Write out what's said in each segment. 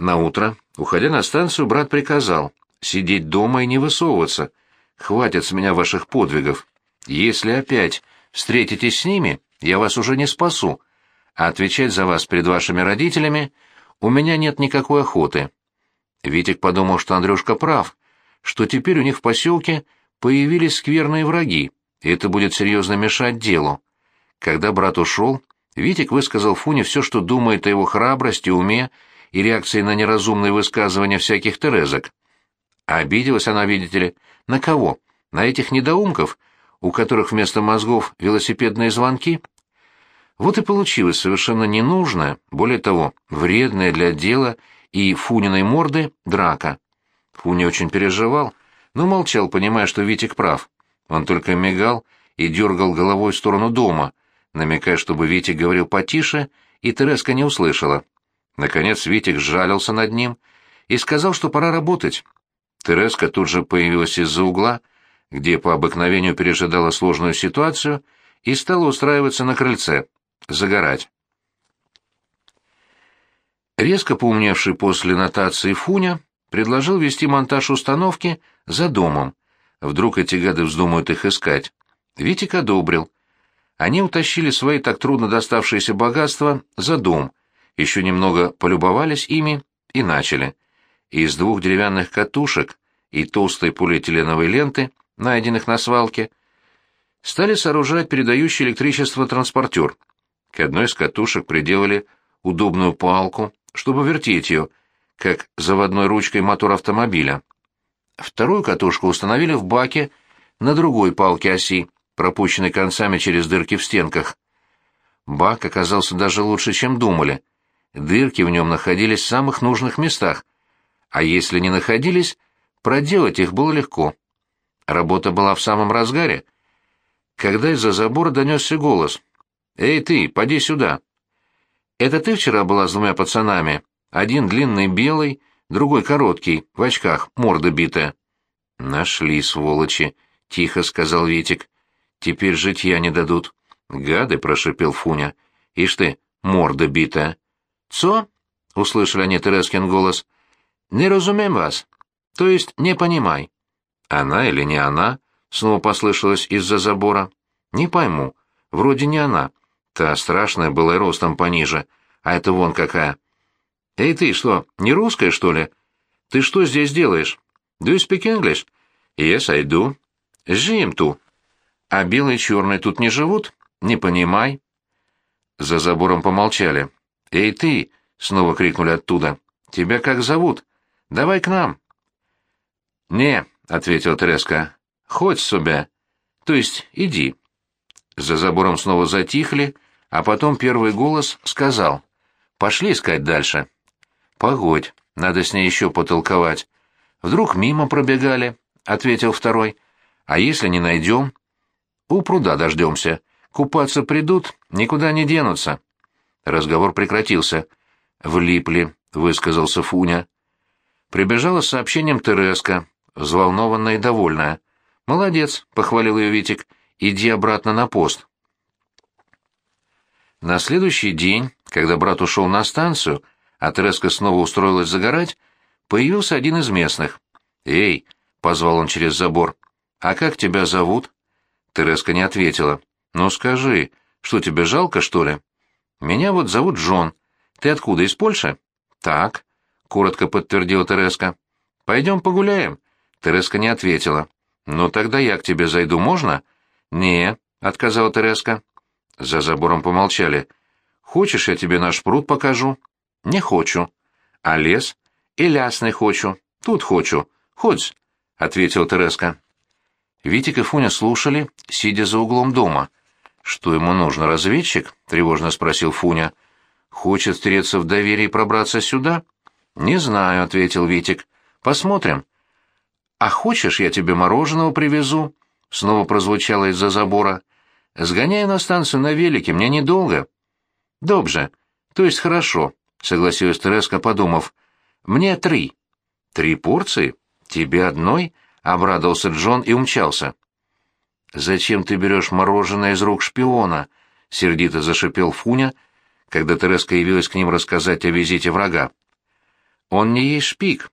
Наутро, уходя на станцию, брат приказал сидеть дома и не высовываться. Хватит с меня ваших подвигов. Если опять встретитесь с ними, я вас уже не спасу, а отвечать за вас перед вашими родителями у меня нет никакой охоты. Витик подумал, что Андрюшка прав, что теперь у них в поселке появились скверные враги, и это будет серьезно мешать делу. Когда брат ушел, Витик высказал Фуне все, что думает о его храбрости, уме и реакции на неразумные высказывания всяких терезок. Обиделась она, видите ли, на кого? На этих недоумков, у которых вместо мозгов велосипедные звонки? Вот и получилось совершенно ненужная, более того, вредная для дела и Фуниной морды драка. Фуня очень переживал, но молчал, понимая, что Витик прав. Он только мигал и дергал головой в сторону дома, намекая, чтобы Витик говорил потише, и Тереска не услышала. Наконец Витик сжалился над ним и сказал, что пора работать. Тереска тут же появилась из-за угла, где по обыкновению пережидала сложную ситуацию, и стала устраиваться на крыльце, загорать. Резко поумневший после нотации Фуня предложил вести монтаж установки за домом. Вдруг эти гады вздумают их искать. Витик одобрил. Они утащили свои так трудно доставшиеся богатства за дом, еще немного полюбовались ими и начали. Из двух деревянных катушек и толстой полиэтиленовой ленты, найденных на свалке, стали сооружать передающий электричество транспортер. К одной из катушек приделали удобную палку, чтобы вертеть ее, как заводной ручкой мотор автомобиля. Вторую катушку установили в баке на другой палке оси, пропущенной концами через дырки в стенках. Бак оказался даже лучше, чем думали. Дырки в нем находились в самых нужных местах, а если не находились, проделать их было легко. Работа была в самом разгаре, когда из-за забора донесся голос. «Эй ты, поди сюда!» «Это ты вчера была с двумя пацанами? Один длинный белый, другой короткий, в очках, морда битая». «Нашли, сволочи!» — тихо сказал Витик. «Теперь житья не дадут». «Гады!» — прошипел Фуня. «Ишь ты, морда битая!» «Цо?» — услышали они Терескин голос. «Не разумеем вас. То есть не понимай». «Она или не она?» — снова послышалось из-за забора. «Не пойму. Вроде не она. Та страшная была и ростом пониже. А это вон какая». «Эй ты, что, не русская, что ли? Ты что здесь делаешь? Do you speak English?» «Yes, I do». «Жим ту». «А белые и черные тут не живут? Не понимай». За забором помолчали. «Эй, ты!» — снова крикнули оттуда. «Тебя как зовут? Давай к нам!» «Не», — ответил Треска. «Хоть себе. То есть иди». За забором снова затихли, а потом первый голос сказал. «Пошли искать дальше». «Погодь, надо с ней еще потолковать. Вдруг мимо пробегали», — ответил второй. «А если не найдем?» «У пруда дождемся. Купаться придут, никуда не денутся». Разговор прекратился. «Влипли», — высказался Фуня. Прибежала с сообщением Тереска, взволнованная и довольная. «Молодец», — похвалил ее Витик, — «иди обратно на пост». На следующий день, когда брат ушел на станцию, а Тереска снова устроилась загорать, появился один из местных. «Эй», — позвал он через забор, — «а как тебя зовут?» Тереска не ответила. «Ну скажи, что тебе жалко, что ли?» «Меня вот зовут Джон. Ты откуда, из Польши?» «Так», — коротко подтвердила Тереска. «Пойдем погуляем?» Тереска не ответила. «Ну тогда я к тебе зайду, можно?» «Не», — отказала Тереска. За забором помолчали. «Хочешь, я тебе наш пруд покажу?» «Не хочу». «А лес?» «И ляс не хочу. Тут хочу. Ходь», — ответила Тереска. Витик и Фуня слушали, сидя за углом дома — «Что ему нужно, разведчик?» — тревожно спросил Фуня. «Хочет встреться в доверие и пробраться сюда?» «Не знаю», — ответил Витик. «Посмотрим». «А хочешь, я тебе мороженого привезу?» — снова прозвучало из-за забора. «Сгоняй на станцию на велике, мне недолго». «Добже. То есть хорошо», — согласилась Тереска, подумав. «Мне три». «Три порции? Тебе одной?» — обрадовался Джон и умчался. «Зачем ты берешь мороженое из рук шпиона?» — сердито зашипел Фуня, когда Тереска явилась к ним рассказать о визите врага. Он не есть шпик.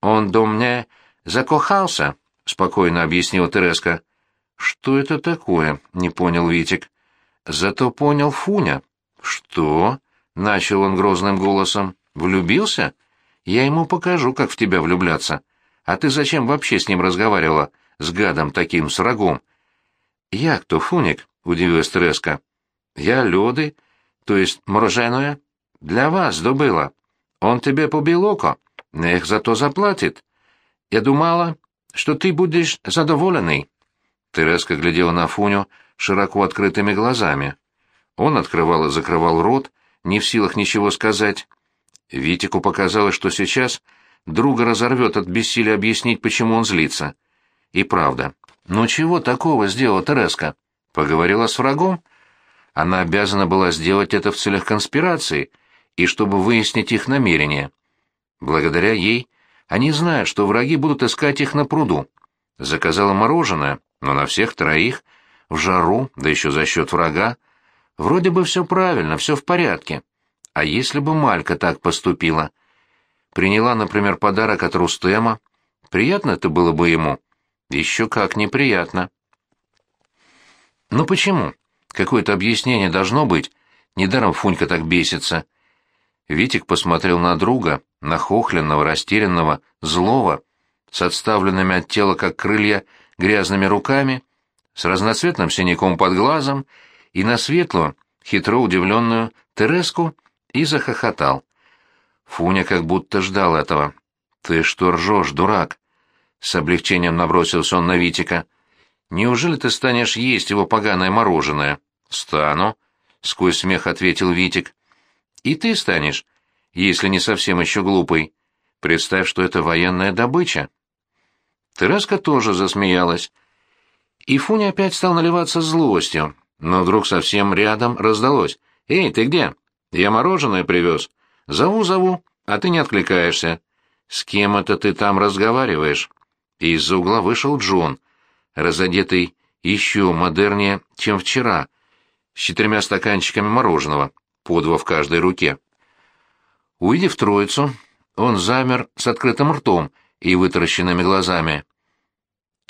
Он до мне закохался, — спокойно объяснила Тереска. «Что это такое?» — не понял Витик. «Зато понял Фуня». «Что?» — начал он грозным голосом. «Влюбился? Я ему покажу, как в тебя влюбляться. А ты зачем вообще с ним разговаривала? С гадом таким, с врагом?» «Я кто, Фуник?» — удивилась Тереска. «Я Лёды, то есть мороженое. Для вас добыла. Он тебе побил око, нех зато заплатит. Я думала, что ты будешь задоволенный». Тереска глядела на Фуню широко открытыми глазами. Он открывал и закрывал рот, не в силах ничего сказать. Витику показалось, что сейчас друга разорвет от бессилия объяснить, почему он злится. И правда. «Ну чего такого сделала Тереска? Поговорила с врагом?» Она обязана была сделать это в целях конспирации и чтобы выяснить их намерения. Благодаря ей они знают, что враги будут искать их на пруду. Заказала мороженое, но на всех троих, в жару, да еще за счет врага. Вроде бы все правильно, все в порядке. А если бы Малька так поступила? Приняла, например, подарок от Рустема. Приятно это было бы ему? Еще как неприятно. Ну почему? Какое-то объяснение должно быть. Недаром Фунька так бесится. Витик посмотрел на друга, нахохленного, растерянного, злого, с отставленными от тела, как крылья, грязными руками, с разноцветным синяком под глазом и на светлую, хитро удивленную Тереску и захохотал. Фуня как будто ждал этого. «Ты что ржешь, дурак?» С облегчением набросился он на Витика. «Неужели ты станешь есть его поганое мороженое?» «Стану», — сквозь смех ответил Витик. «И ты станешь, если не совсем еще глупый. Представь, что это военная добыча». Тереска тоже засмеялась. И Фуня опять стал наливаться злостью, но вдруг совсем рядом раздалось. «Эй, ты где? Я мороженое привез. Зову-зову, а ты не откликаешься. С кем это ты там разговариваешь?» И из-за угла вышел Джон, разодетый еще модернее, чем вчера, с четырьмя стаканчиками мороженого, по два в каждой руке. Увидев троицу, он замер с открытым ртом и вытаращенными глазами.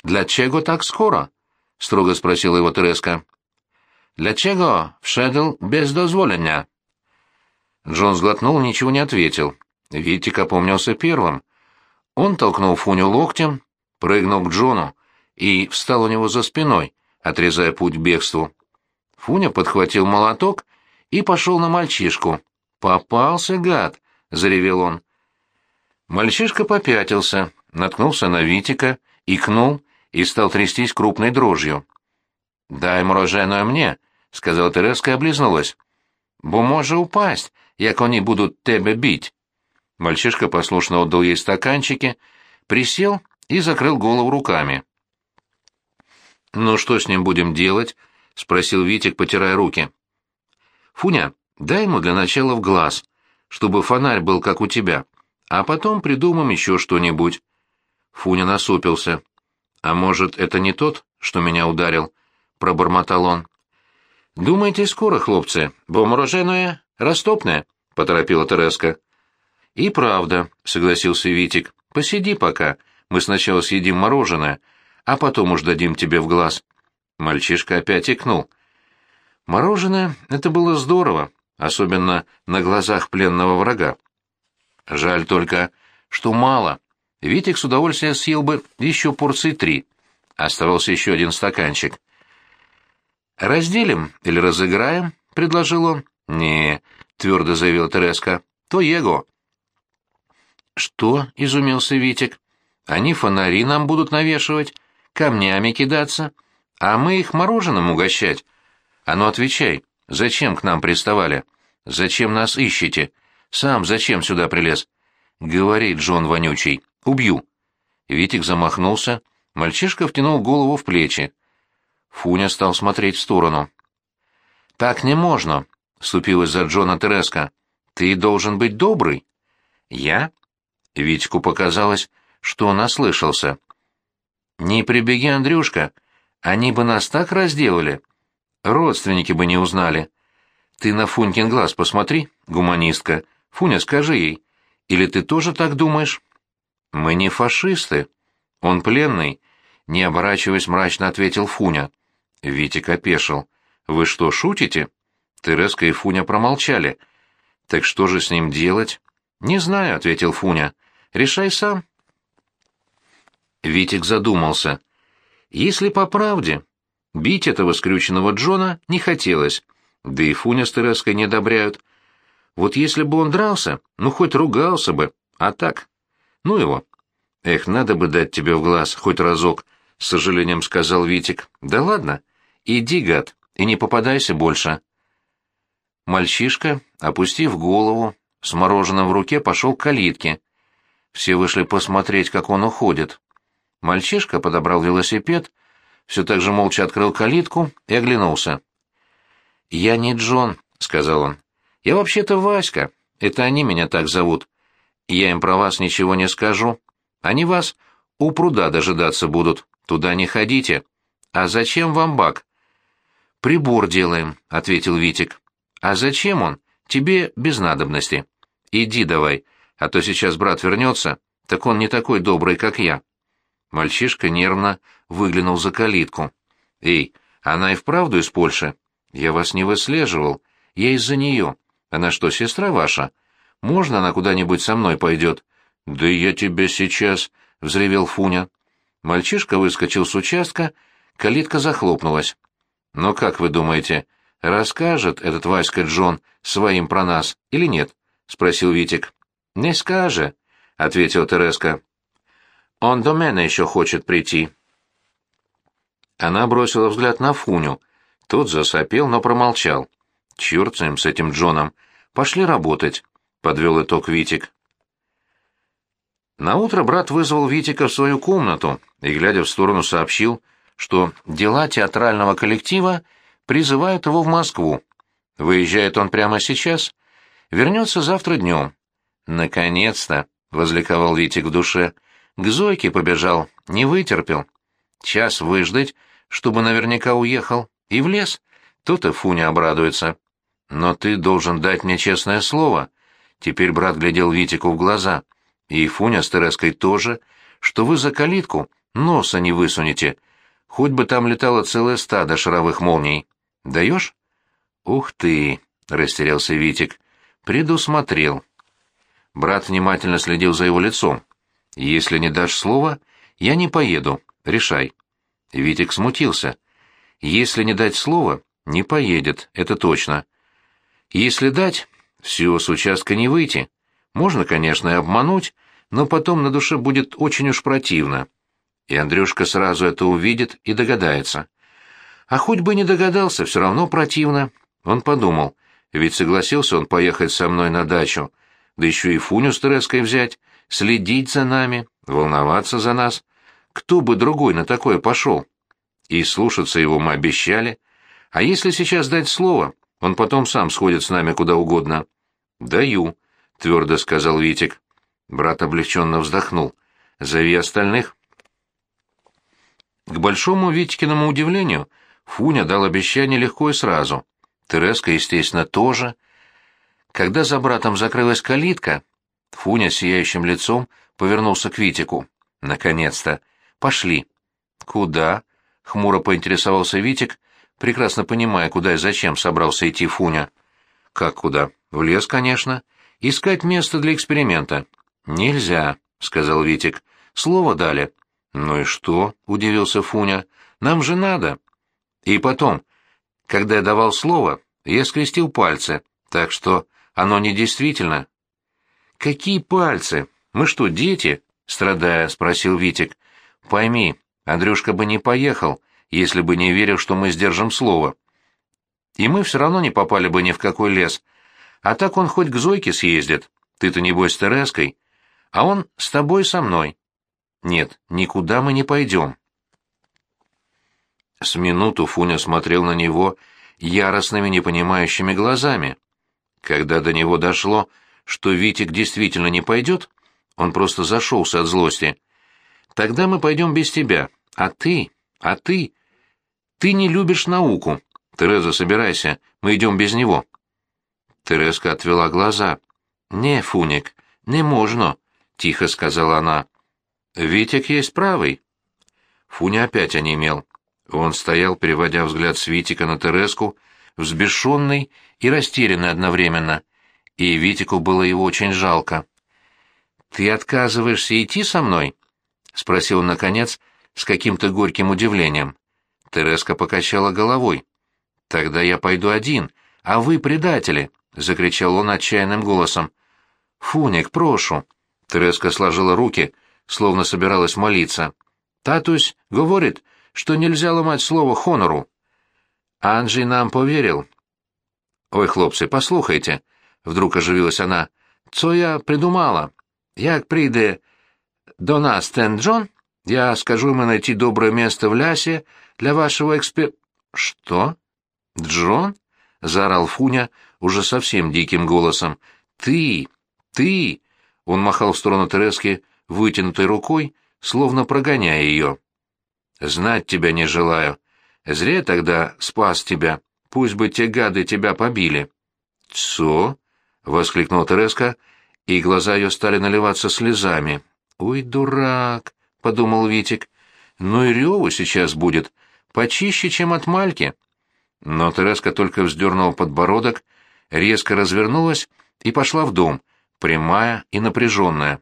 «Для чего так скоро?» — строго спросила его Тереска. «Для чего вшедл без дозволения?» Джон сглотнул ничего не ответил. Витик опомнился первым. Он толкнул Фуню локтем, прыгнул к Джону и встал у него за спиной, отрезая путь к бегству. Фуня подхватил молоток и пошел на мальчишку. «Попался, гад!» — заревел он. Мальчишка попятился, наткнулся на Витика, икнул и стал трястись крупной дрожью. «Дай мороженое мне», — сказала Тереска и облизнулась. «Бо може упасть, як они будут тебе бить». Мальчишка послушно отдал ей стаканчики, присел и закрыл голову руками. «Ну что с ним будем делать?» — спросил Витик, потирая руки. «Фуня, дай ему для начала в глаз, чтобы фонарь был как у тебя, а потом придумаем еще что-нибудь». Фуня насупился. «А может, это не тот, что меня ударил?» — пробормотал он. «Думаете, скоро, хлопцы, бо мороженое растопное?» — поторопила Тереска. «И правда», — согласился Витик. «Посиди пока. Мы сначала съедим мороженое, а потом уж дадим тебе в глаз». Мальчишка опять икнул. Мороженое — это было здорово, особенно на глазах пленного врага. Жаль только, что мало. Витик с удовольствием съел бы еще порции три. Оставался еще один стаканчик. «Разделим или разыграем?» — предложил он. «Не», — твердо заявил Тереска, — «то его». «Что?» — изумился Витик. «Они фонари нам будут навешивать, камнями кидаться, а мы их мороженым угощать. А ну отвечай, зачем к нам приставали? Зачем нас ищете? Сам зачем сюда прилез?» «Говори, Джон Вонючий». Убью. Витик замахнулся, мальчишка втянул голову в плечи. Фуня стал смотреть в сторону. «Так не можно», — вступилась за Джона Тереска. «Ты должен быть добрый». «Я?» Витьку показалось, что он ослышался. «Не прибеги, Андрюшка, они бы нас так разделали. Родственники бы не узнали. Ты на Фунькин глаз посмотри, гуманистка. Фуня, скажи ей, Или ты тоже так думаешь? Мы не фашисты. Он пленный. Не оборачиваясь, мрачно ответил Фуня. Витик опешил. Вы что, шутите? Тереска и Фуня промолчали. Так что же с ним делать? Не знаю, ответил Фуня. Решай сам. Витик задумался. Если по правде, бить этого скрюченного Джона не хотелось, да и Фуня с не одобряют. Вот если бы он дрался, ну хоть ругался бы, а так... Ну его. Эх, надо бы дать тебе в глаз хоть разок, с сожалением сказал Витик. Да ладно, иди, гад, и не попадайся больше. Мальчишка, опустив голову, с мороженым в руке пошел к калитке. Все вышли посмотреть, как он уходит. Мальчишка подобрал велосипед, все так же молча открыл калитку и оглянулся. «Я не Джон», — сказал он. «Я вообще-то Васька. Это они меня так зовут. Я им про вас ничего не скажу. Они вас у пруда дожидаться будут. Туда не ходите. А зачем вам бак?» «Прибор делаем», — ответил Витик. «А зачем он? Тебе без надобности. Иди давай, а то сейчас брат вернется, так он не такой добрый, как я». Мальчишка нервно выглянул за калитку. «Эй, она и вправду из Польши?» «Я вас не выслеживал. Я из-за нее. Она что, сестра ваша? Можно она куда-нибудь со мной пойдет?» «Да я тебя сейчас...» — взревел Фуня. Мальчишка выскочил с участка, калитка захлопнулась. «Но как вы думаете, расскажет этот Васька Джон своим про нас или нет?» — спросил Витик. «Не скажет», — ответил Тереска. Он до меня еще хочет прийти». Она бросила взгляд на Фуню. Тот засопел, но промолчал. «Черт с ним, с этим Джоном. Пошли работать», — подвел итог Витик. Наутро брат вызвал Витика в свою комнату и, глядя в сторону, сообщил, что дела театрального коллектива призывают его в Москву. Выезжает он прямо сейчас, вернется завтра днем. «Наконец-то!» — возликовал Витик в душе — к Зойке побежал, не вытерпел. Час выждать, чтобы наверняка уехал, и в лес. Тут и Фуня обрадуется. Но ты должен дать мне честное слово. Теперь брат глядел Витику в глаза. И Фуня с Тереской тоже, что вы за калитку носа не высунете. Хоть бы там летало целое стадо шаровых молний. Даешь? Ух ты, растерялся Витик. Предусмотрел. Брат внимательно следил за его лицом. Если не дашь слова, я не поеду. Решай. Витик смутился. Если не дать слова, не поедет, это точно. Если дать, все с участка не выйти. Можно, конечно, и обмануть, но потом на душе будет очень уж противно. И Андрюшка сразу это увидит и догадается. А хоть бы не догадался, все равно противно. Он подумал, ведь согласился он поехать со мной на дачу, да еще и Фуню с взять, следить за нами, волноваться за нас. Кто бы другой на такое пошел? И слушаться его мы обещали. А если сейчас дать слово, он потом сам сходит с нами куда угодно. «Даю», — твердо сказал Витик. Брат облегченно вздохнул. «Зови остальных». К большому Витькиному удивлению, Фуня дал обещание легко и сразу. Тереска, естественно, тоже. Когда за братом закрылась калитка, Фуня сияющим лицом повернулся к Витику. «Наконец-то! Пошли!» «Куда?» — хмуро поинтересовался Витик, прекрасно понимая, куда и зачем собрался идти Фуня. «Как куда? В лес, конечно. Искать место для эксперимента». «Нельзя», — сказал Витик. «Слово дали». «Ну и что?» — удивился Фуня. «Нам же надо». «И потом, когда я давал слово, я скрестил пальцы, так что оно недействительно, «Какие пальцы? Мы что, дети?» — страдая, спросил Витик. «Пойми, Андрюшка бы не поехал, если бы не верил, что мы сдержим слово. И мы все равно не попали бы ни в какой лес. А так он хоть к Зойке съездит. Ты-то, небось, с Тереской. А он с тобой со мной. Нет, никуда мы не пойдем». С минуту Фуня смотрел на него яростными непонимающими глазами. Когда до него дошло, что Витик действительно не пойдет, он просто зашелся от злости. Тогда мы пойдем без тебя. А ты? А ты? Ты не любишь науку. Тереза, собирайся, мы идем без него. Терезка отвела глаза. Не, Фуник, «Не можно», — тихо сказала она. «Витик есть правый». Фуня опять онемел. Он стоял, переводя взгляд с Витика на Тереску, взбешенный и растерянный одновременно, и Витику было его очень жалко. «Ты отказываешься идти со мной?» — спросил он, наконец, с каким-то горьким удивлением. Тереска покачала головой. «Тогда я пойду один, а вы предатели!» — закричал он отчаянным голосом. «Фуник, прошу!» Тереска сложила руки, словно собиралась молиться. «Татусь говорит, что нельзя ломать слово хонору». Анджей нам поверил. «Ой, хлопцы, послухайте!» — вдруг оживилась она. «Цо я придумала? Як прийде до нас Тен Джон, я скажу ему найти доброе место в лясе для вашего экспе...» «Что? Джон?» — заорал Фуня уже совсем диким голосом. «Ты! Ты!» — он махал в сторону Терески вытянутой рукой, словно прогоняя ее. «Знать тебя не желаю. Зря тогда спас тебя. Пусть бы те гады тебя побили». «Цо?» — воскликнул Тереска, и глаза ее стали наливаться слезами. «Ой, дурак!» — подумал Витик. «Ну и реву сейчас будет, почище, чем от Мальки». Но Тереска только вздернула подбородок, резко развернулась и пошла в дом, прямая и напряженная.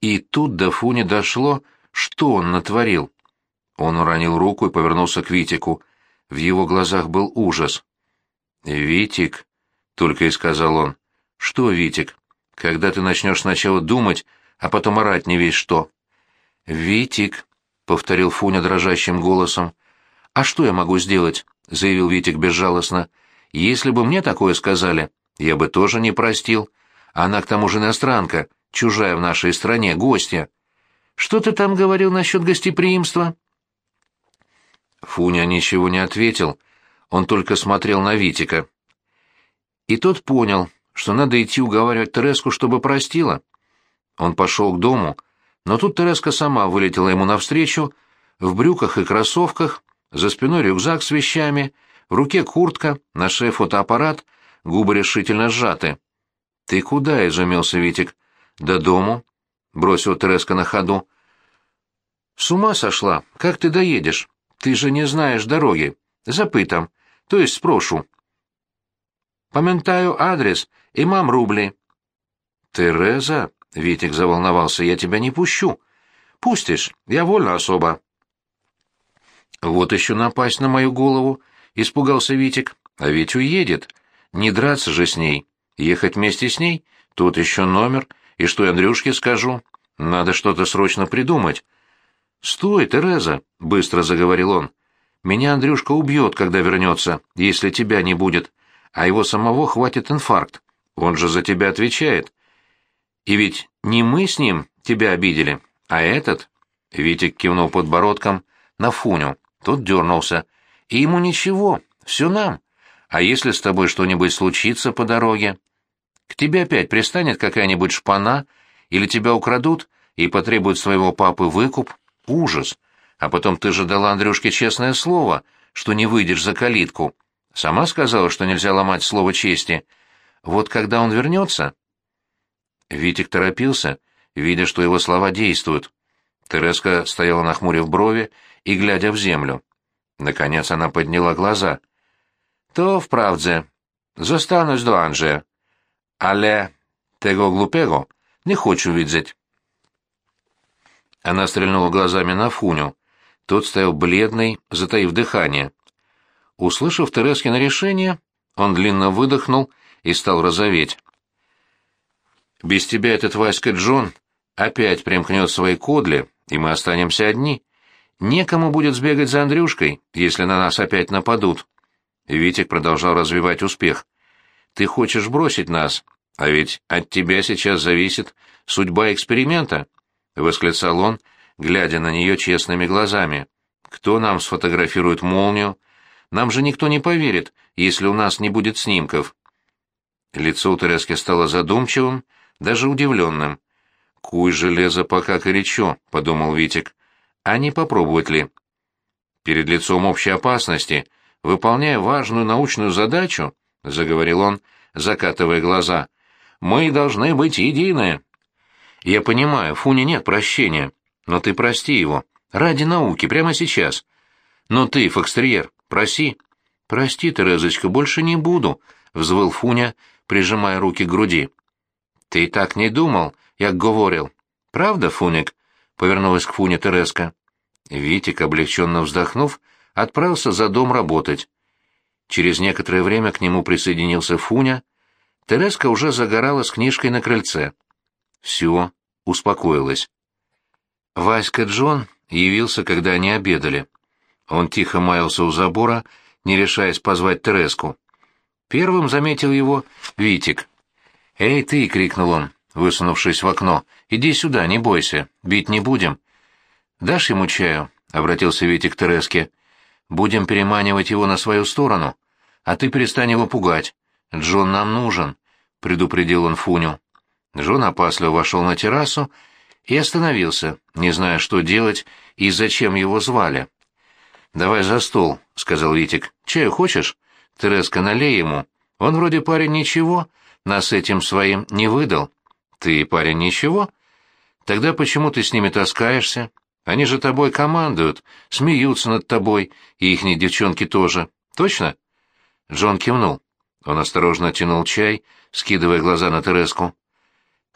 И тут до Фуни дошло, что он натворил. Он уронил руку и повернулся к Витику. В его глазах был ужас. «Витик», — только и сказал он. «Что, Витик? Когда ты начнешь сначала думать, а потом орать не весь что?» «Витик», — повторил Фуня дрожащим голосом. «А что я могу сделать?» — заявил Витик безжалостно. «Если бы мне такое сказали, я бы тоже не простил. Она к тому же иностранка, чужая в нашей стране, гостья. Что ты там говорил насчет гостеприимства?» Фуня ничего не ответил, он только смотрел на Витика. И тот понял, что надо идти уговаривать Тереску, чтобы простила. Он пошел к дому, но тут Тереска сама вылетела ему навстречу, в брюках и кроссовках, за спиной рюкзак с вещами, в руке куртка, на шее фотоаппарат, губы решительно сжаты. «Ты куда?» — изумился Витик. «До дому», — бросил Тереска на ходу. «С ума сошла? Как ты доедешь? Ты же не знаешь дороги. Запытам, то есть спрошу». «Поментаю адрес и мам рубли». «Тереза?» — Витик заволновался. «Я тебя не пущу». «Пустишь, я вольна особо». «Вот еще напасть на мою голову», — испугался Витик. «А ведь уедет. Не драться же с ней. Ехать вместе с ней? Тут еще номер. И что я Андрюшке скажу? Надо что-то срочно придумать». «Стой, Тереза», — быстро заговорил он. «Меня Андрюшка убьет, когда вернется, если тебя не будет. А его самого хватит инфаркт. Он же за тебя отвечает. И ведь не мы с ним тебя обидели, а этот...» Витик кивнул подбородком на Фуню. Тот дернулся. «И ему ничего, все нам. А если с тобой что-нибудь случится по дороге? К тебе опять пристанет какая-нибудь шпана, или тебя украдут и потребуют своего папы выкуп? Ужас! А потом ты же дала Андрюшке честное слово, что не выйдешь за калитку. Сама сказала, что нельзя ломать слово чести. Вот когда он вернется...» Витик торопился, видя, что его слова действуют. Тереска стояла нахмурив брови и глядя в землю. Наконец она подняла глаза. «То вправдзе. Зостанусь до Анджея. Але tego глупего не хочу видеть». Она стрельнула глазами на Фуню. Тот стоял бледный, затаив дыхание. Услышав Терескино решение, он длинно выдохнул и стал розоветь. «Без тебя этот Васька Джон опять примкнет свои кодли, и мы останемся одни. Некому будет сбегать за Андрюшкой, если на нас опять нападут. Витик продолжал развивать успех. Ты хочешь бросить нас, а ведь от тебя сейчас зависит судьба эксперимента, восклицал он, глядя на нее честными глазами. Кто нам сфотографирует молнию? Нам же никто не поверит, если у нас не будет снимков. Лицо у Терески стало задумчивым, даже удивленным. «Куй железо пока горячо», — подумал Витик. «А не попробовать ли?» Перед лицом общей опасности, выполняя важную научную задачу, — заговорил он, закатывая глаза, — Мы должны быть едины. Я понимаю, Фуне нет прощения, но ты прости его. Ради науки, прямо сейчас. Но ты, Фокстерьер, проси. Прости, Терезочка, больше не буду, — взвыл Фуня, прижимая руки к груди. Ты так не думал, я говорил. Правда, Фуник? — повернулась к Фуне Терезка. Витик, облегченно вздохнув, отправился за дом работать. Через некоторое время к нему присоединился Фуня. Терезка уже загорала с книжкой на крыльце. Все, успокоилась. Васька Джон явился, когда они обедали. Он тихо маялся у забора, не решаясь позвать Тереску. Первым заметил его Витик. «Эй, ты!» — крикнул он, высунувшись в окно. «Иди сюда, не бойся, бить не будем». «Дашь ему чаю?» — обратился Витик к Тереске. «Будем переманивать его на свою сторону, а ты перестань его пугать. Джон нам нужен», — предупредил он Фуню. Джон опасливо вошел на террасу и остановился, не зная, что делать и зачем его звали. «Давай за стол», — сказал Витик. «Чаю хочешь? Тереска, налей ему. Он вроде парень ничего, нас этим своим не выдал». «Ты, парень, ничего? Тогда почему ты с ними таскаешься? Они же тобой командуют, смеются над тобой, и ихние девчонки тоже. Точно?» Джон кивнул. Он осторожно тянул чай, скидывая глаза на Тереску.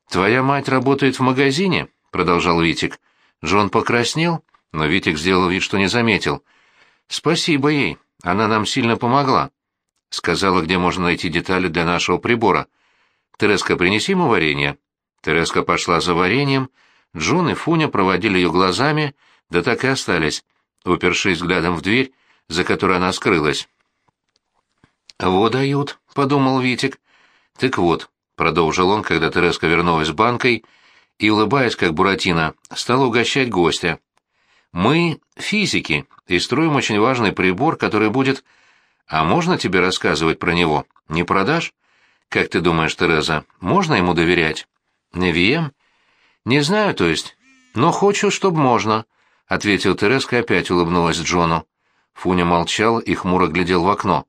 «Твоя мать работает в магазине?» — продолжал Витик. Джон покраснел, но Витик сделал вид, что не заметил. «Спасибо ей, она нам сильно помогла». Сказала, где можно найти детали для нашего прибора. «Тереска, принеси ему варенье». Тереска пошла за вареньем, Джон и Фуня проводили ее глазами, да так и остались, упершись взглядом в дверь, за которой она скрылась. «Вот дают», — подумал Витик. «Так вот, — продолжил он, когда Тереска вернулась с банкой и, улыбаясь, как Буратино, стала угощать гостя. «Мы — физики, и строим очень важный прибор, который будет... А можно тебе рассказывать про него? Не продашь? Как ты думаешь, Тереза, можно ему доверять?» «Невием?» «Не знаю, то есть. Но хочу, чтобы можно», — ответил Тереска и опять улыбнулась Джону. Фуня молчал и хмуро глядел в окно.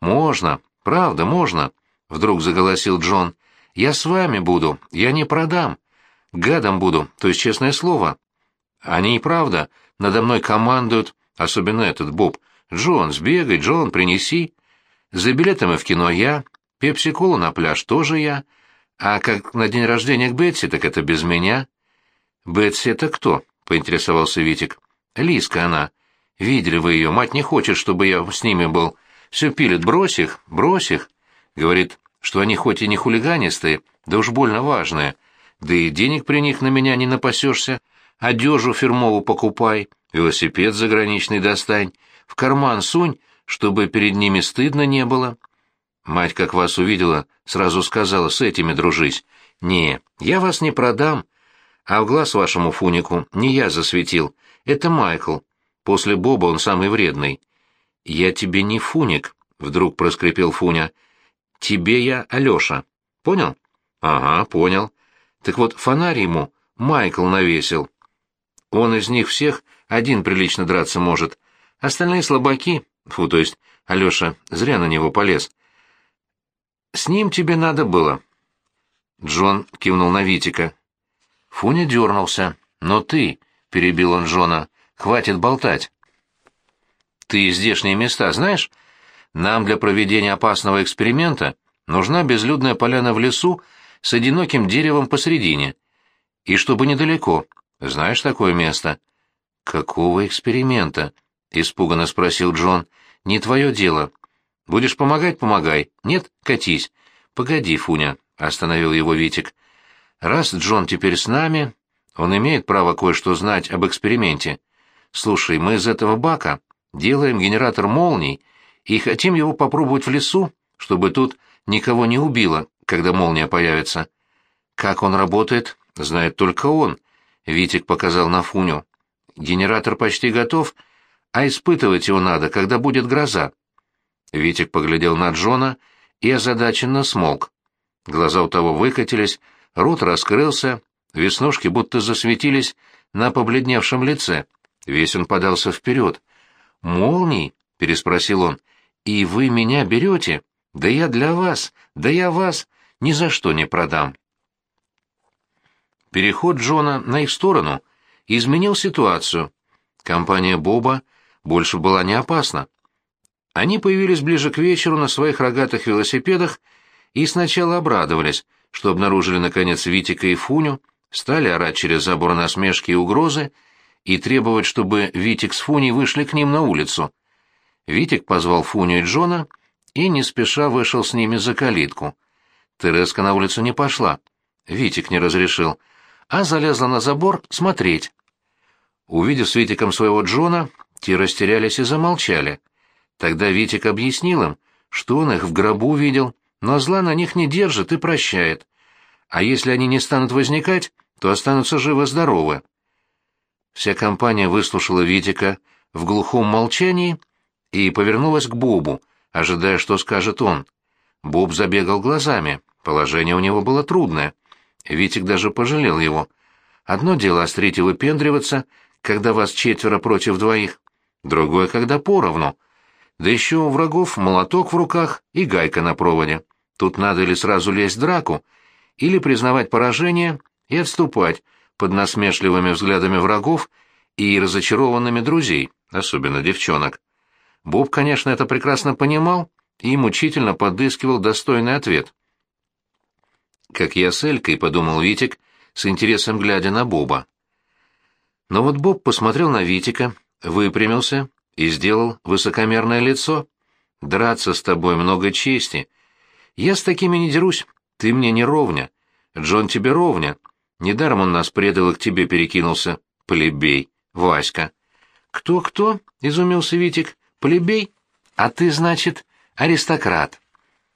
«Можно, правда, можно», — вдруг заголосил Джон. «Я с вами буду, я не продам. Гадом буду, то есть честное слово. Они и правда надо мной командуют, особенно этот Боб. Джон, сбегай, Джон, принеси. За билетами в кино я, пепси-колу на пляж тоже я. А как на день рождения к Бетси, так это без меня». «Бетси это кто?» — поинтересовался Витик. «Лиска она. Видели вы ее, мать не хочет, чтобы я с ними был. Все пилит, брось их, брось их. Говорит, что они хоть и не хулиганистые, да уж больно важные. Да и денег при них на меня не напасешься. Одежу фирмову покупай, велосипед заграничный достань, в карман сунь, чтобы перед ними стыдно не было. Мать, как вас увидела, сразу сказала, с этими дружись. Не, я вас не продам. А в глаз вашему фунику не я засветил, это Майкл. После Боба он самый вредный. «Я тебе не Фуник», — вдруг проскрипел Фуня. «Тебе я Алёша. Понял?» «Ага, понял. Так вот, фонарь ему Майкл навесил. Он из них всех один прилично драться может. Остальные слабаки. Фу, то есть, Алёша, зря на него полез. С ним тебе надо было». Джон кивнул на Витика. Фуня дернулся. «Но ты», — перебил он Джона, — «хватит болтать». Ты здешние места знаешь? Нам для проведения опасного эксперимента нужна безлюдная поляна в лесу с одиноким деревом посредине. И чтобы недалеко. Знаешь такое место? Какого эксперимента? Испуганно спросил Джон. Не твое дело. Будешь помогать — помогай. Нет — катись. Погоди, Фуня, — остановил его Витик. Раз Джон теперь с нами, он имеет право кое-что знать об эксперименте. Слушай, мы из этого бака делаем генератор молний и хотим его попробовать в лесу, чтобы тут никого не убило, когда молния появится. Как он работает, знает только он. Витик показал на Фуню. Генератор почти готов, а испытывать его надо, когда будет гроза. Витик поглядел на Джона и озадаченно смолк. Глаза у того выкатились, рот раскрылся, веснушки будто засветились на побледневшем лице. Весь он подался вперед. «Молний?» — переспросил он. «И вы меня берете? Да я для вас, да я вас. ни за что не продам. Переход Джона на их сторону изменил ситуацию. Компания Боба больше была не опасна. Они появились ближе к вечеру на своих рогатых велосипедах и сначала обрадовались, что обнаружили наконец Витика и Фуню, стали орать через забор насмешки и угрозы и требовать, чтобы Витик с Фуней вышли к ним на улицу. Витик позвал Фуню и Джона и не спеша вышел с ними за калитку. Тереска на улицу не пошла. Витик не разрешил, а залезла на забор смотреть. Увидев с Витиком своего Джона, те растерялись и замолчали. Тогда Витик объяснил им, что он их в гробу видел, но зла на них не держит и прощает. А если они не станут возникать, то останутся живы-здоровы. Вся компания выслушала Витика в глухом молчании и повернулась к Бобу, ожидая, что скажет он. Боб забегал глазами, положение у него было трудное. Витик даже пожалел его. Одно дело острить и выпендриваться, когда вас четверо против двоих, другое, когда поровну. Да еще у врагов молоток в руках и гайка на проводе. Тут надо или сразу лезть в драку, или признавать поражение и отступать под насмешливыми взглядами врагов и разочарованными друзей, особенно девчонок. Боб, конечно, это прекрасно понимал и мучительно подыскивал достойный ответ. «Как я с Элькой», — подумал Витик, с интересом глядя на Боба. Но вот Боб посмотрел на Витика, выпрямился и сделал высокомерное лицо. «Драться с тобой много чести. Я с такими не дерусь, ты мне не ровня. Джон тебе ровня. Недаром он нас предал и к тебе перекинулся. Плебей, Васька». «Кто-кто?» — изумился Витик. «Плебей? А ты, значит, аристократ».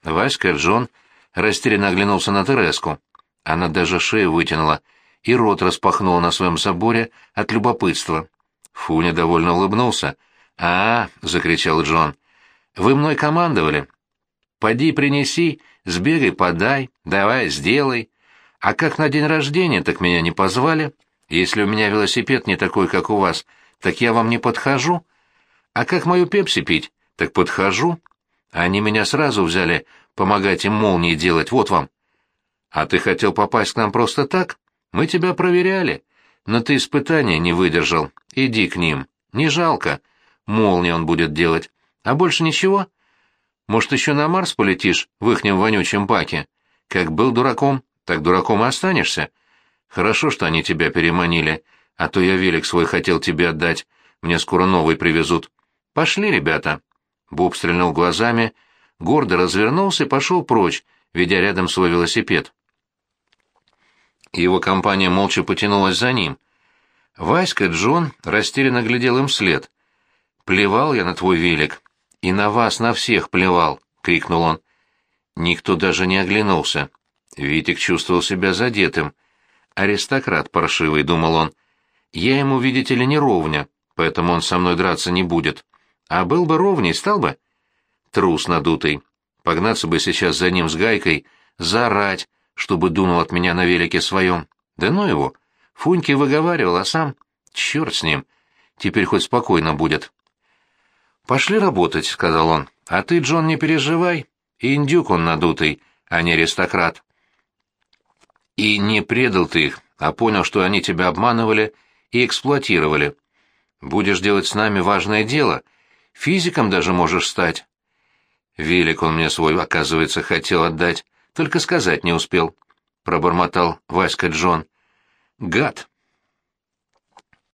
Васька Джон растерянно оглянулся на Тереску. Она даже шею вытянула и рот распахнула на своем заборе от любопытства. Фуня довольно улыбнулся. «А, — закричал Джон, — вы мной командовали. Поди принеси, сбегай, подай, давай, сделай. А как на день рождения, так меня не позвали. Если у меня велосипед не такой, как у вас, так я вам не подхожу. А как мою пепси пить, так подхожу. Они меня сразу взяли помогать им молнии делать, вот вам. А ты хотел попасть к нам просто так? Мы тебя проверяли, но ты испытания не выдержал. Иди к ним. Не жалко. Молнии он будет делать. А больше ничего? Может, еще на Марс полетишь в ихнем вонючем паке? Как был дураком, так дураком и останешься. Хорошо, что они тебя переманили, а то я велик свой хотел тебе отдать. Мне скоро новый привезут. Пошли, ребята. Боб стрельнул глазами, гордо развернулся и пошел прочь, ведя рядом свой велосипед. Его компания молча потянулась за ним. Васька Джон растерянно глядел им вслед. «Плевал я на твой велик. И на вас, на всех плевал!» — крикнул он. Никто даже не оглянулся. Витик чувствовал себя задетым. «Аристократ паршивый», — думал он. «Я ему, видите ли, не ровня, поэтому он со мной драться не будет. А был бы ровней, стал бы?» Трус надутый. Погнаться бы сейчас за ним с гайкой, заорать, чтобы дунул от меня на велике своем. Да ну его. Фуньки выговаривал, а сам... Черт с ним. Теперь хоть спокойно будет. «Пошли работать», — сказал он. «А ты, Джон, не переживай. Индюк он надутый, а не аристократ». «И не предал ты их, а понял, что они тебя обманывали и эксплуатировали. Будешь делать с нами важное дело. Физиком даже можешь стать». Велик он мне свой, оказывается, хотел отдать. Только сказать не успел, — пробормотал Васька Джон. Гад!